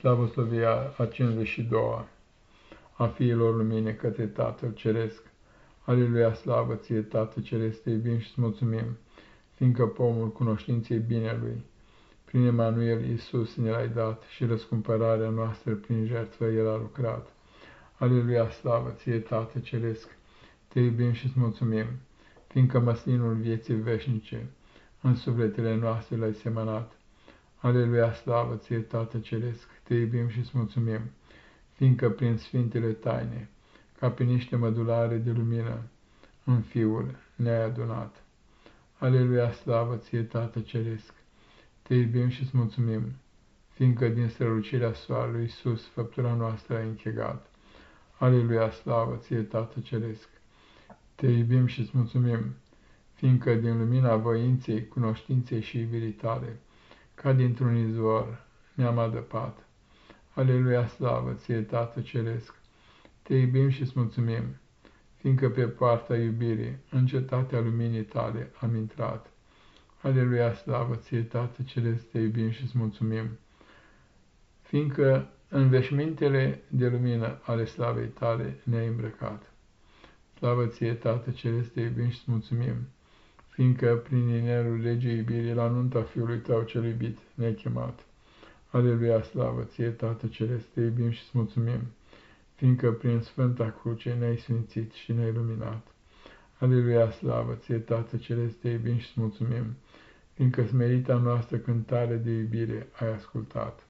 Slavoslovia a 52-a a fiilor lumine către Tatăl Ceresc. Aleluia, slavă ție, Tată Ceresc, te iubim și-ți mulțumim, fiindcă pomul cunoștinței binelui, prin Emanuel Iisus ne l-ai dat și răscumpărarea noastră prin jertfă El a lucrat. Aleluia, slavă ție, Tată Ceresc, te iubim și-ți mulțumim, fiindcă măslinul vieții veșnice în sufletele noastre l-ai semănat. Aleluia, slavă ție, Tată Ceresc, te iubim și-ți mulțumim, fiindcă prin sfintele taine, ca pe niște mădulare de lumină, în Fiul ne-ai adunat. Aleluia, slavă ție, Tată Ceresc, te iubim și-ți mulțumim, fiindcă din strălucirea soarelui sus făptura noastră ai închegat. Aleluia, slavă ție, Tată Ceresc, te iubim și-ți mulțumim, fiindcă din lumina voinței, cunoștinței și iubirii tale, ca dintr-un izvor, ne-am adăpat. Aleluia, slavă ție, Tată Ceresc! Te iubim și-ți mulțumim, fiindcă pe poarta iubirii, în cetatea luminii tale, am intrat. Aleluia, slavă ție, Tată Ceresc, te iubim și-ți mulțumim, fiindcă în veșmintele de lumină ale slavei tale ne-ai îmbrăcat. Slavă ție, Tată Ceresc, te iubim și-ți mulțumim, fiindcă prin inerul legii iubirii la nunta Fiului Tău cel iubit ne-ai chemat. Aleluia, slavă ție, Tată Ceresc, te iubim și-ți mulțumim, fiindcă prin Sfânta Cruce ne-ai sfințit și ne-ai luminat. Aleluia, slavă ție, Tată Ceresc, te iubim și-ți mulțumim, fiindcă smerita noastră cântare de iubire ai ascultat.